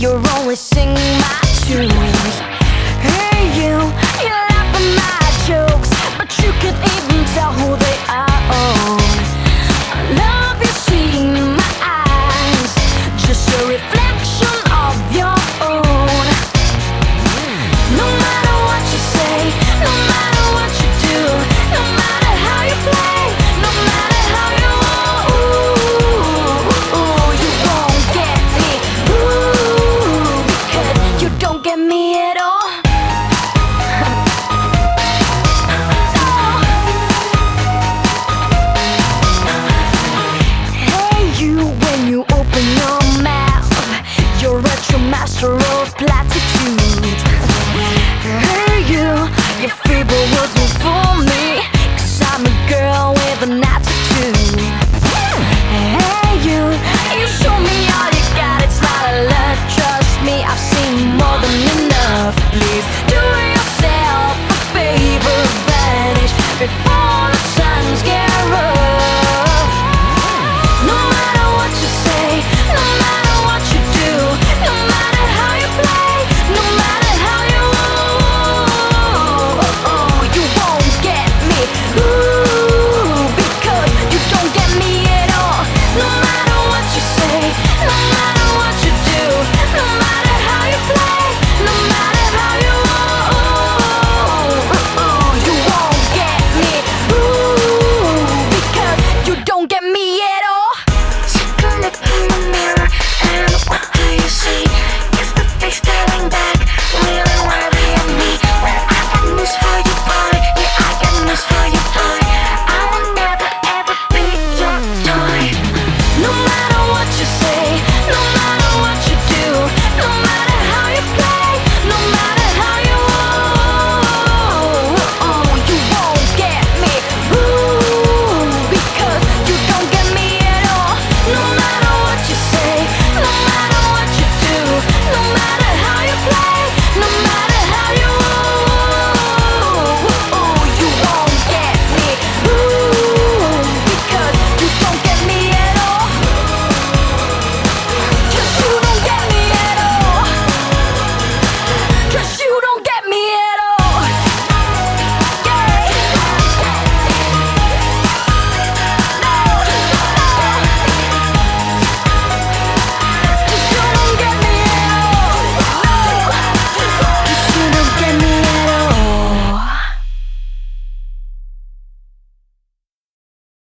you're only singing my tunes. Hey, you, you laugh at my jokes, but you can't even tell who they are. Oh. master of platitudes. Hey you, your feeble words will fool me. Cause I'm a girl with an attitude. Hey you, you show me all you got, it's not a lot. Trust me, I've seen more than enough. Please do yourself a favor, vanish before.